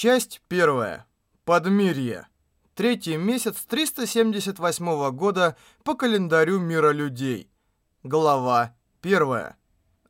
Часть первая. Подмирье. Третий месяц 378 года по календарю мира людей. Глава первая.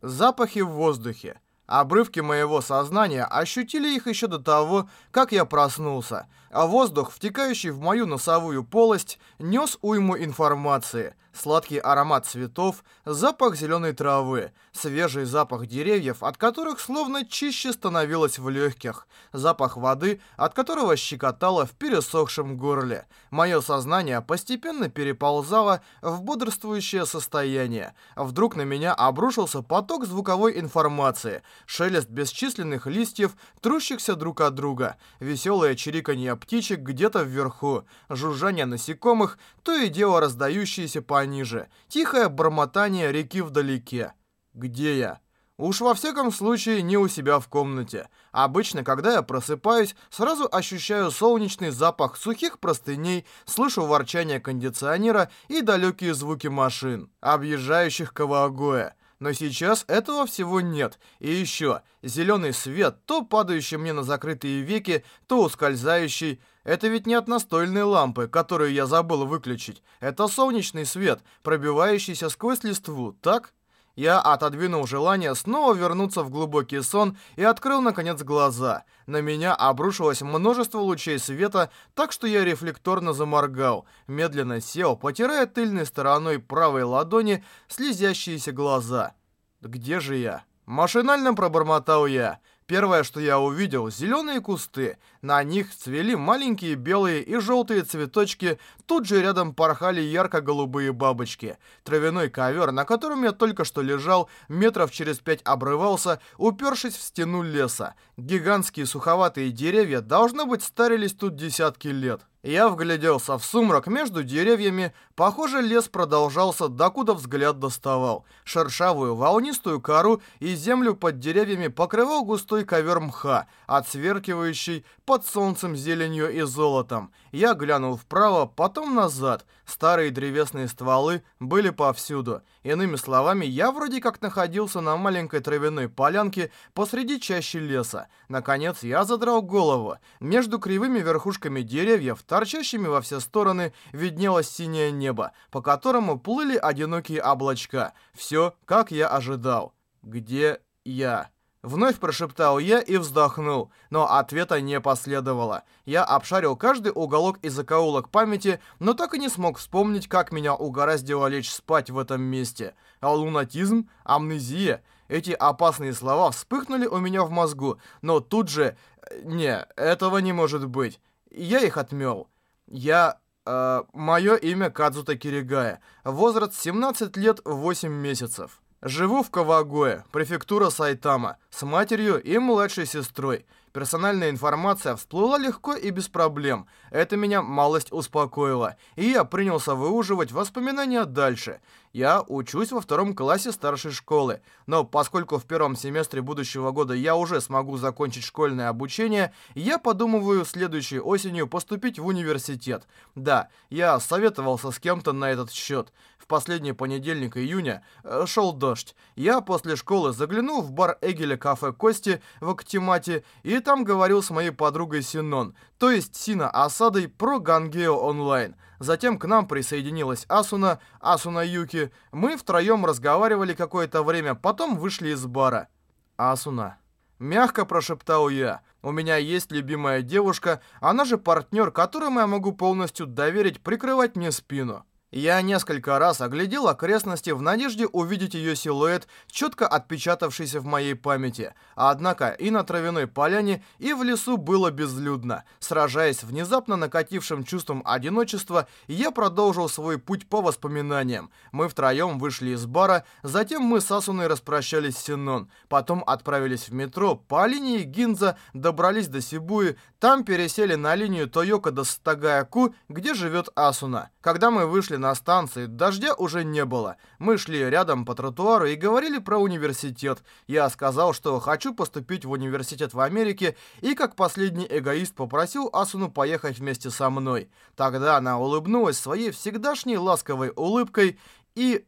Запахи в воздухе. Обрывки моего сознания ощутили их еще до того, как я проснулся, а воздух, втекающий в мою носовую полость, нес уйму информации – Сладкий аромат цветов, запах зеленой травы, свежий запах деревьев, от которых словно чище становилось в легких, запах воды, от которого щекотало в пересохшем горле. Мое сознание постепенно переползало в бодрствующее состояние. Вдруг на меня обрушился поток звуковой информации, шелест бесчисленных листьев, трущихся друг от друга, веселое чириканье птичек где-то вверху, жужжание насекомых, то и дело раздающиеся по ниже. Тихое бормотание реки вдалеке. Где я? Уж во всяком случае не у себя в комнате. Обычно, когда я просыпаюсь, сразу ощущаю солнечный запах сухих простыней, слышу ворчание кондиционера и далекие звуки машин, объезжающих Кавагоя. Но сейчас этого всего нет. И еще, зеленый свет, то падающий мне на закрытые веки, то ускользающий. Это ведь не от настольной лампы, которую я забыл выключить. Это солнечный свет, пробивающийся сквозь листву, так? Я отодвинул желание снова вернуться в глубокий сон и открыл, наконец, глаза. На меня обрушилось множество лучей света, так что я рефлекторно заморгал. Медленно сел, потирая тыльной стороной правой ладони слезящиеся глаза. «Где же я?» Машинально пробормотал я. Первое, что я увидел, зеленые кусты. На них цвели маленькие белые и желтые цветочки, тут же рядом порхали ярко-голубые бабочки. Травяной ковер, на котором я только что лежал, метров через пять обрывался, упершись в стену леса. Гигантские суховатые деревья, должно быть, старились тут десятки лет. Я вгляделся в сумрак между деревьями. Похоже, лес продолжался, докуда взгляд доставал. Шершавую волнистую кору и землю под деревьями покрывал густой ковер мха, отсверкивающий под солнцем зеленью и золотом. Я глянул вправо, потом назад. Старые древесные стволы были повсюду. Иными словами, я вроде как находился на маленькой травяной полянке посреди чащи леса. Наконец, я задрал голову. Между кривыми верхушками деревьев, торчащими во все стороны, виднелось синее небо, по которому плыли одинокие облачка. Все, как я ожидал. Где я? Вновь прошептал я и вздохнул, но ответа не последовало. Я обшарил каждый уголок и закоулок памяти, но так и не смог вспомнить, как меня угораздило лечь спать в этом месте. А лунатизм? Амнезия? Эти опасные слова вспыхнули у меня в мозгу, но тут же... Не, этого не может быть. Я их отмел. Я... Э, мое имя Кадзута Киригая. Возраст 17 лет 8 месяцев. Живу в Кавагое, префектура Сайтама, с матерью и младшей сестрой. Персональная информация всплыла легко и без проблем. Это меня малость успокоило, и я принялся выуживать воспоминания дальше. Я учусь во втором классе старшей школы, но поскольку в первом семестре будущего года я уже смогу закончить школьное обучение, я подумываю следующей осенью поступить в университет. Да, я советовался с кем-то на этот счет. В последний понедельник июня э, шел дождь. Я после школы заглянул в бар Эгеля кафе Кости в Актимате и там говорил с моей подругой Синон, то есть Сина Асадой про Гангео онлайн. Затем к нам присоединилась Асуна, Асуна Юки. Мы втроем разговаривали какое-то время, потом вышли из бара. Асуна. Мягко прошептал я. У меня есть любимая девушка, она же партнер, которому я могу полностью доверить прикрывать мне спину. Я несколько раз оглядел окрестности в надежде увидеть ее силуэт, четко отпечатавшийся в моей памяти. Однако и на травяной поляне, и в лесу было безлюдно. Сражаясь внезапно накатившим чувством одиночества, я продолжил свой путь по воспоминаниям. Мы втроем вышли из бара, затем мы с Асуной распрощались с Синон. Потом отправились в метро, по линии Гинза добрались до Сибуи, там пересели на линию Тойока до Стагаяку, где живет Асуна. Когда мы вышли на станции, дождя уже не было. Мы шли рядом по тротуару и говорили про университет. Я сказал, что хочу поступить в университет в Америке, и как последний эгоист попросил Асуну поехать вместе со мной. Тогда она улыбнулась своей всегдашней ласковой улыбкой, и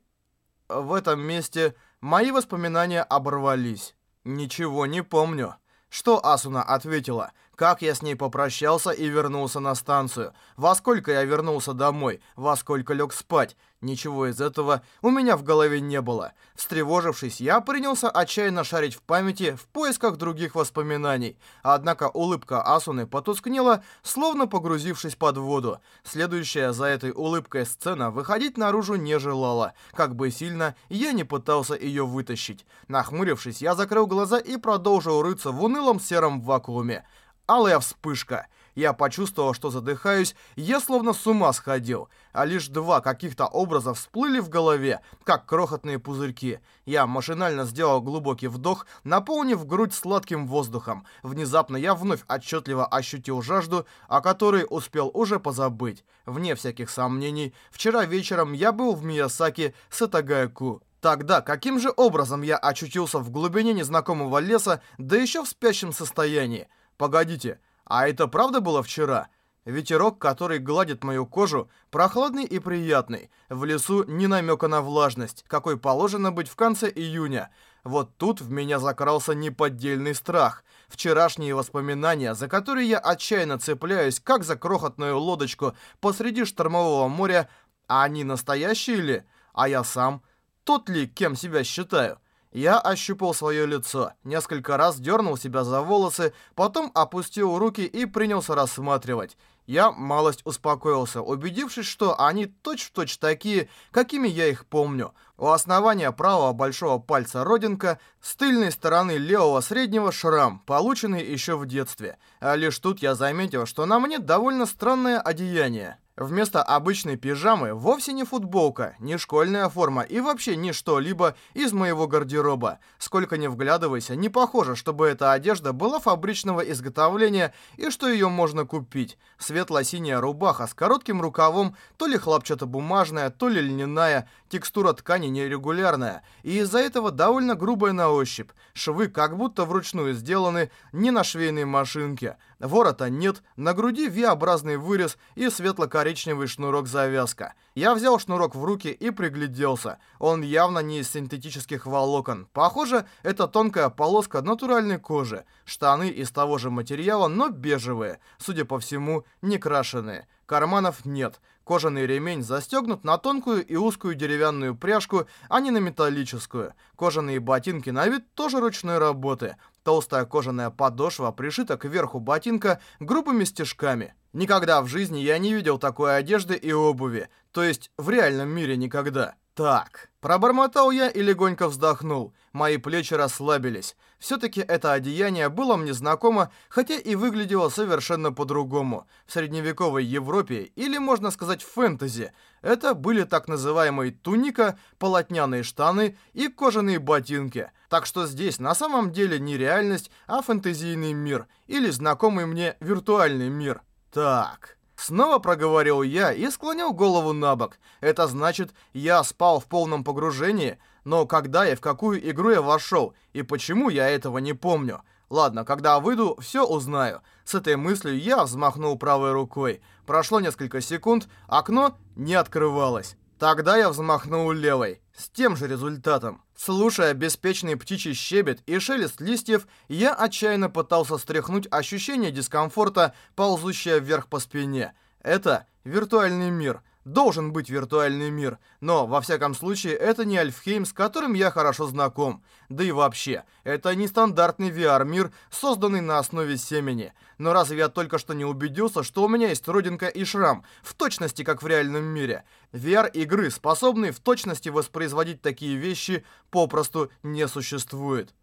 в этом месте мои воспоминания оборвались. Ничего не помню. Что Асуна ответила? Как я с ней попрощался и вернулся на станцию? Во сколько я вернулся домой? Во сколько лег спать? Ничего из этого у меня в голове не было. Встревожившись, я принялся отчаянно шарить в памяти в поисках других воспоминаний. Однако улыбка Асуны потускнела, словно погрузившись под воду. Следующая за этой улыбкой сцена выходить наружу не желала. Как бы сильно я не пытался ее вытащить. Нахмурившись, я закрыл глаза и продолжил рыться в унылом сером вакууме. Алая вспышка — я почувствовал, что задыхаюсь, я словно с ума сходил. А лишь два каких-то образа всплыли в голове, как крохотные пузырьки. Я машинально сделал глубокий вдох, наполнив грудь сладким воздухом. Внезапно я вновь отчетливо ощутил жажду, о которой успел уже позабыть. Вне всяких сомнений, вчера вечером я был в Миясаки с Итагаяку. Тогда каким же образом я очутился в глубине незнакомого леса, да еще в спящем состоянии? Погодите, а это правда было вчера? Ветерок, который гладит мою кожу, прохладный и приятный. В лесу ни намека на влажность, какой положено быть в конце июня. Вот тут в меня закрался неподдельный страх. Вчерашние воспоминания, за которые я отчаянно цепляюсь, как за крохотную лодочку посреди штормового моря, а они настоящие ли? А я сам? Тот ли, кем себя считаю? Я ощупал свое лицо, несколько раз дернул себя за волосы, потом опустил руки и принялся рассматривать. Я малость успокоился, убедившись, что они точь-в-точь -точь такие, какими я их помню. У основания правого большого пальца родинка, с тыльной стороны левого среднего шрам, полученный еще в детстве. А лишь тут я заметил, что на мне довольно странное одеяние. Вместо обычной пижамы вовсе не футболка, не школьная форма и вообще не что-либо из моего гардероба. Сколько ни вглядывайся, не похоже, чтобы эта одежда была фабричного изготовления и что ее можно купить. Светло-синяя рубаха с коротким рукавом, то ли хлопчатобумажная, то ли льняная, текстура ткани нерегулярная и из-за этого довольно грубая на ощупь. Швы как будто вручную сделаны, не на швейной машинке. Ворота нет, на груди V-образный вырез и светло-коричневый шнурок-завязка. Я взял шнурок в руки и пригляделся. Он явно не из синтетических волокон. Похоже, это тонкая полоска натуральной кожи. Штаны из того же материала, но бежевые. Судя по всему, не крашеные. Карманов нет. Кожаный ремень застегнут на тонкую и узкую деревянную пряжку, а не на металлическую. Кожаные ботинки на вид тоже ручной работы. Толстая кожаная подошва пришита к верху ботинка грубыми стежками. Никогда в жизни я не видел такой одежды и обуви. То есть в реальном мире никогда. Так, пробормотал я и легонько вздохнул. Мои плечи расслабились. Все-таки это одеяние было мне знакомо, хотя и выглядело совершенно по-другому. В средневековой Европе, или можно сказать в фэнтези, это были так называемые туника, полотняные штаны и кожаные ботинки. Так что здесь на самом деле не реальность, а фэнтезийный мир, или знакомый мне виртуальный мир. Так... Снова проговорил я и склонил голову на бок. Это значит, я спал в полном погружении, но когда и в какую игру я вошел, и почему я этого не помню. Ладно, когда выйду, все узнаю. С этой мыслью я взмахнул правой рукой. Прошло несколько секунд, окно не открывалось. Тогда я взмахнул левой, с тем же результатом. Слушая беспечный птичий щебет и шелест листьев, я отчаянно пытался стряхнуть ощущение дискомфорта, ползущее вверх по спине. Это виртуальный мир. Должен быть виртуальный мир. Но, во всяком случае, это не Альфхейм, с которым я хорошо знаком. Да и вообще, это не стандартный VR-мир, созданный на основе семени. Но разве я только что не убедился, что у меня есть родинка и шрам, в точности как в реальном мире? VR-игры, способные в точности воспроизводить такие вещи, попросту не существует.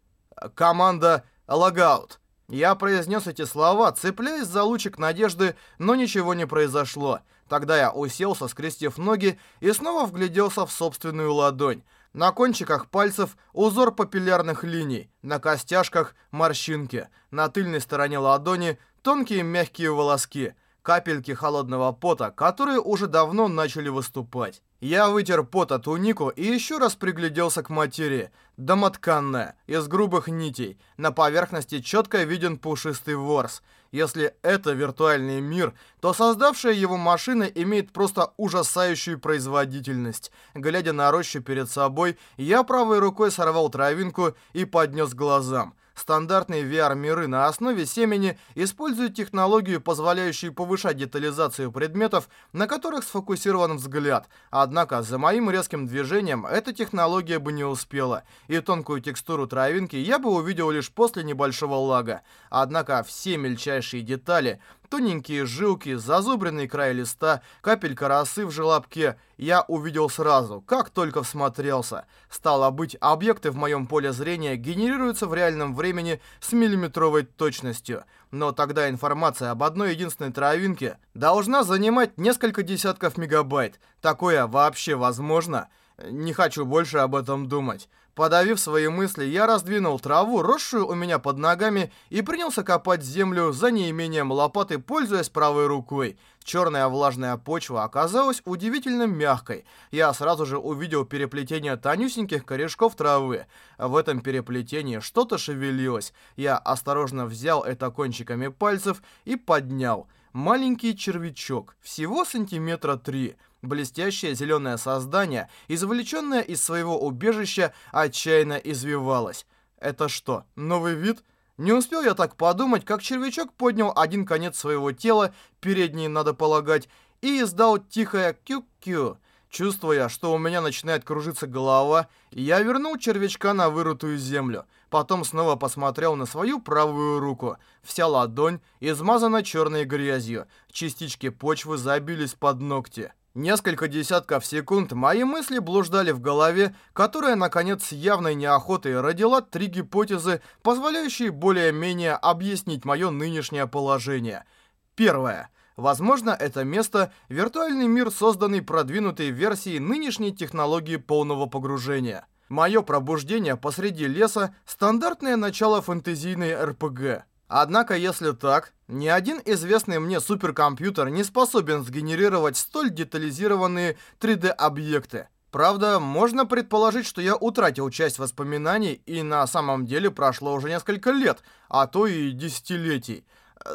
Команда «Логаут». Я произнес эти слова, цепляясь за лучик надежды, но ничего не произошло. Тогда я уселся, скрестив ноги, и снова вгляделся в собственную ладонь. На кончиках пальцев узор папиллярных линий, на костяшках морщинки, на тыльной стороне ладони тонкие мягкие волоски, капельки холодного пота, которые уже давно начали выступать. Я вытер пот от тунику и еще раз пригляделся к материи. Домотканная, из грубых нитей. На поверхности четко виден пушистый ворс. Если это виртуальный мир, то создавшая его машина имеет просто ужасающую производительность. Глядя на рощу перед собой, я правой рукой сорвал травинку и поднес глазам. Стандартные VR-миры на основе семени используют технологию, позволяющую повышать детализацию предметов, на которых сфокусирован взгляд. Однако за моим резким движением эта технология бы не успела, и тонкую текстуру травинки я бы увидел лишь после небольшого лага. Однако все мельчайшие детали Тоненькие жилки, зазубренный край листа, капелька росы в желобке. Я увидел сразу, как только всмотрелся. Стало быть, объекты в моем поле зрения генерируются в реальном времени с миллиметровой точностью. Но тогда информация об одной единственной травинке должна занимать несколько десятков мегабайт. Такое вообще возможно? Не хочу больше об этом думать. Подавив свои мысли, я раздвинул траву, росшую у меня под ногами, и принялся копать землю за неимением лопаты, пользуясь правой рукой. Черная влажная почва оказалась удивительно мягкой. Я сразу же увидел переплетение тонюсеньких корешков травы. В этом переплетении что-то шевелилось. Я осторожно взял это кончиками пальцев и поднял. Маленький червячок, всего сантиметра три. Блестящее зеленое создание, извлеченное из своего убежища, отчаянно извивалось. Это что, новый вид? Не успел я так подумать, как червячок поднял один конец своего тела, передний, надо полагать, и издал тихое «кю-кю». Чувствуя, что у меня начинает кружиться голова, я вернул червячка на вырутую землю. Потом снова посмотрел на свою правую руку. Вся ладонь измазана черной грязью. Частички почвы забились под ногти. Несколько десятков секунд мои мысли блуждали в голове, которая, наконец, с явной неохотой родила три гипотезы, позволяющие более-менее объяснить мое нынешнее положение. Первое. Возможно, это место – виртуальный мир, созданный продвинутой версией нынешней технологии полного погружения. Мое пробуждение посреди леса – стандартное начало фэнтезийной РПГ. Однако, если так, ни один известный мне суперкомпьютер не способен сгенерировать столь детализированные 3D-объекты. Правда, можно предположить, что я утратил часть воспоминаний, и на самом деле прошло уже несколько лет, а то и десятилетий.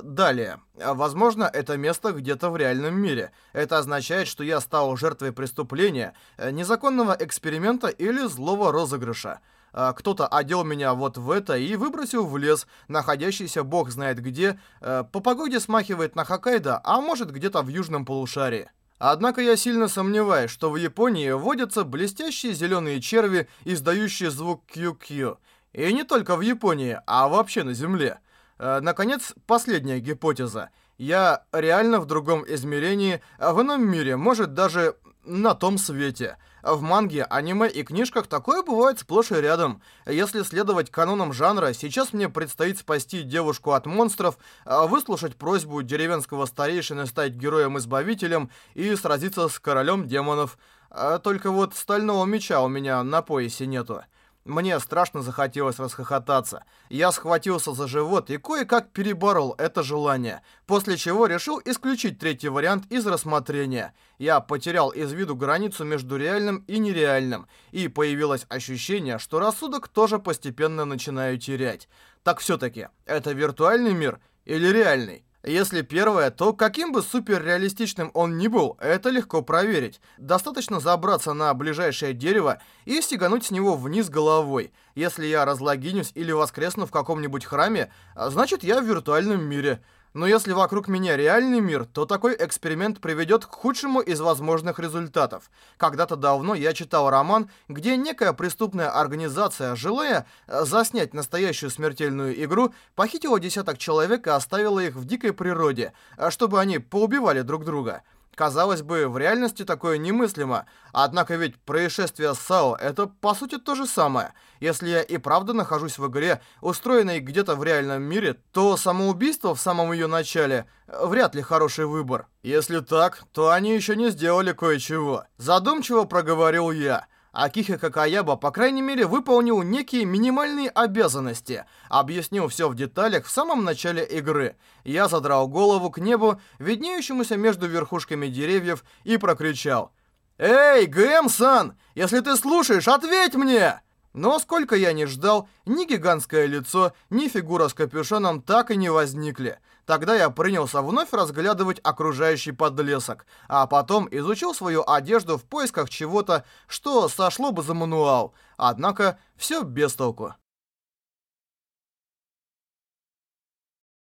Далее. Возможно, это место где-то в реальном мире. Это означает, что я стал жертвой преступления, незаконного эксперимента или злого розыгрыша. А, кто-то одел меня вот в это и выбросил в лес, находящийся бог знает где, э, по погоде смахивает на Хоккайдо, а может где-то в южном полушарии. Однако я сильно сомневаюсь, что в Японии водятся блестящие зеленые черви, издающие звук QQ. И не только в Японии, а вообще на Земле. Э, наконец, последняя гипотеза. Я реально в другом измерении, в ином мире, может даже на том свете. В манге, аниме и книжках такое бывает сплошь и рядом. Если следовать канонам жанра, сейчас мне предстоит спасти девушку от монстров, а выслушать просьбу деревенского старейшины стать героем-избавителем и сразиться с королем демонов. А только вот стального меча у меня на поясе нету. Мне страшно захотелось расхохотаться. Я схватился за живот и кое-как переборол это желание, после чего решил исключить третий вариант из рассмотрения. Я потерял из виду границу между реальным и нереальным, и появилось ощущение, что рассудок тоже постепенно начинаю терять. Так все-таки, это виртуальный мир или реальный? Если первое, то каким бы суперреалистичным он ни был, это легко проверить. Достаточно забраться на ближайшее дерево и стегануть с него вниз головой. Если я разлогинюсь или воскресну в каком-нибудь храме, значит я в виртуальном мире. Но если вокруг меня реальный мир, то такой эксперимент приведет к худшему из возможных результатов. Когда-то давно я читал роман, где некая преступная организация, желая э, заснять настоящую смертельную игру, похитила десяток человек и оставила их в дикой природе, э, чтобы они поубивали друг друга. Казалось бы, в реальности такое немыслимо. Однако ведь происшествие с САО — это по сути то же самое. Если я и правда нахожусь в игре, устроенной где-то в реальном мире, то самоубийство в самом ее начале — вряд ли хороший выбор. Если так, то они еще не сделали кое-чего. Задумчиво проговорил я. Акихи Какаяба, по крайней мере, выполнил некие минимальные обязанности. Объяснил все в деталях в самом начале игры. Я задрал голову к небу, виднеющемуся между верхушками деревьев, и прокричал. «Эй, ГМ-сан, если ты слушаешь, ответь мне!» Но сколько я не ждал, ни гигантское лицо, ни фигура с капюшоном так и не возникли. Тогда я принялся вновь разглядывать окружающий подлесок, а потом изучил свою одежду в поисках чего-то, что сошло бы за мануал. Однако все без толку.